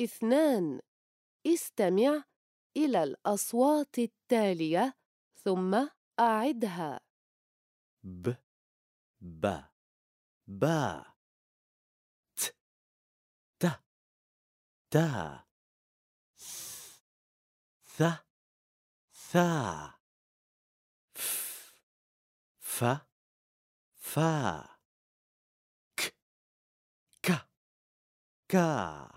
اثنان استمع إلى الأصوات التالية ثم أعدها. ب ب با ت ت تا ث ثا ف ف فا ك ك كا